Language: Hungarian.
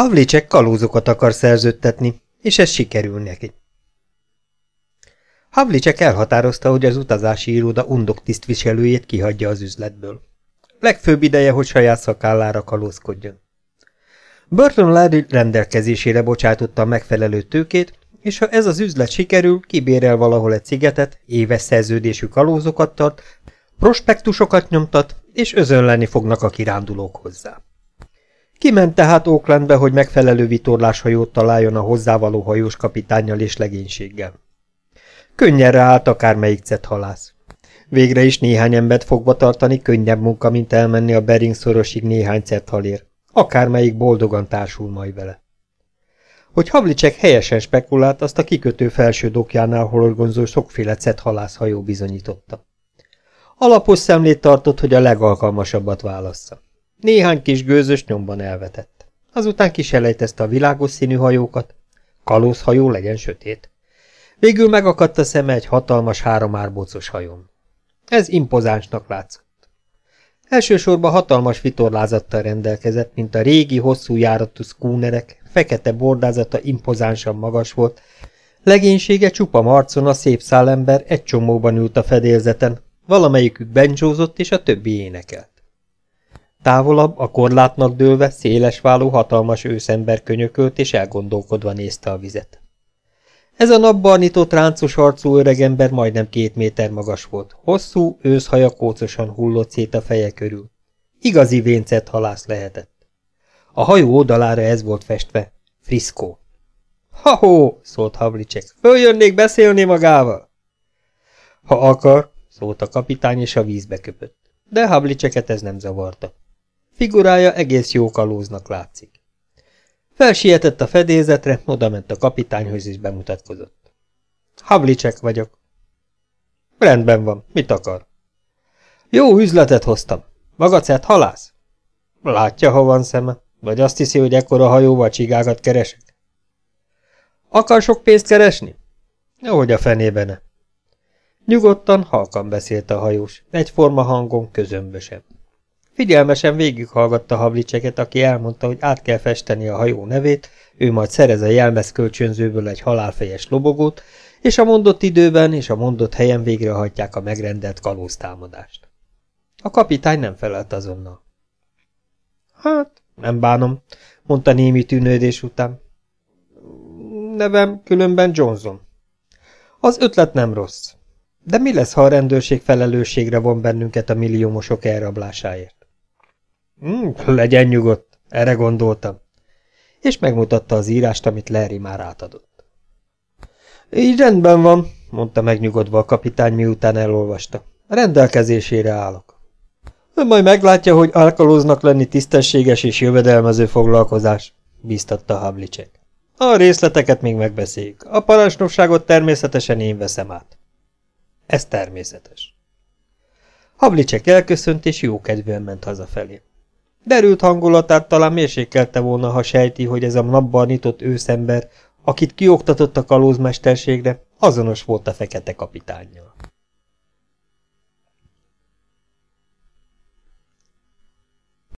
Havlicek kalózokat akar szerződtetni, és ez sikerül neki. Havlicek elhatározta, hogy az utazási iroda undok tisztviselőjét kihagyja az üzletből. Legfőbb ideje, hogy saját szakállára kalózkodjon. Burton Larry rendelkezésére bocsátotta a megfelelő tőkét, és ha ez az üzlet sikerül, kibérel valahol egy szigetet, éves szerződésű kalózokat tart, prospektusokat nyomtat, és özönleni fognak a kirándulók hozzá. Kiment tehát Oaklandbe, hogy megfelelő vitorláshajót találjon a hozzávaló hajós kapitányjal és legénységgel. Könnyen ráállt akármelyik halász. Végre is néhány embert fogva tartani könnyebb munka, mint elmenni a Bering szorosig néhány halér. Akármelyik boldogan társul majd vele. Hogy Havlicek helyesen spekulált, azt a kikötő felső dokjánál horgonzó sokféle halászhajó bizonyította. Alapos szemlét tartott, hogy a legalkalmasabbat válassza. Néhány kis gőzös nyomban elvetett. Azután kiselejtezte a világos színű hajókat. Kalózhajó legyen sötét. Végül megakadt a szeme egy hatalmas háromárbócos hajón. Ez impozánsnak látszott. Elsősorban hatalmas vitorlázattal rendelkezett, mint a régi, hosszú járatú szkúnerek, fekete bordázata impozánsan magas volt, legénysége csupa marcon a szép szállember egy csomóban ült a fedélzeten, valamelyikük bencsózott és a többi énekelt. Távolabb, a korlátnak dőlve, szélesváló hatalmas őszember könyökölt és elgondolkodva nézte a vizet. Ez a napbarnított ráncos arcú öregember majdnem két méter magas volt. Hosszú, őszhaja kócosan hullott szét a feje körül. Igazi véncet halász lehetett. A hajó oldalára ez volt festve. Friszkó. Ha-hó, szólt Havlicek. Följönnék beszélni magával? Ha akar, szólt a kapitány, és a vízbe köpött. De Havliceket ez nem zavarta. Figurája egész jó kalóznak látszik. Felsietett a fedélzetre, odament a kapitányhoz és bemutatkozott. Havlicek vagyok. Rendben van, mit akar? Jó üzletet hoztam. Magacet halász? Látja, ha van szeme. Vagy azt hiszi, hogy ekkora hajóval csigákat keresek? Akar sok pénzt keresni? Hogy a fenébe ne. Nyugodtan, halkan beszélt a hajós, egyforma hangon, közömbösen. Figyelmesen végighallgatta Havlicseket, aki elmondta, hogy át kell festeni a hajó nevét, ő majd szerez a jelmez kölcsönzőből egy halálfejes lobogót, és a mondott időben és a mondott helyen végrehajtják a megrendelt kalóztámadást. A kapitány nem felelt azonnal. Hát, nem bánom, mondta némi tűnődés után. Nevem különben Johnson. Az ötlet nem rossz. De mi lesz, ha a rendőrség felelősségre von bennünket a milliómosok elrablásáért? Hmm, legyen nyugodt, erre gondoltam. És megmutatta az írást, amit Larry már átadott. Így rendben van, mondta megnyugodva a kapitány, miután elolvasta. Rendelkezésére állok. Ön majd meglátja, hogy alkalóznak lenni tisztességes és jövedelmező foglalkozás, bíztatta Havlicek. A részleteket még megbeszéljük. A parancsnokságot természetesen én veszem át. Ez természetes. Havlicek elköszönt, és jókedvűen ment hazafelé. Derült hangulatát talán mérsékelte volna, ha sejti, hogy ez a napban nyitott őszember, akit kioktatott a kalózmesterségre, azonos volt a fekete kapitánnyal.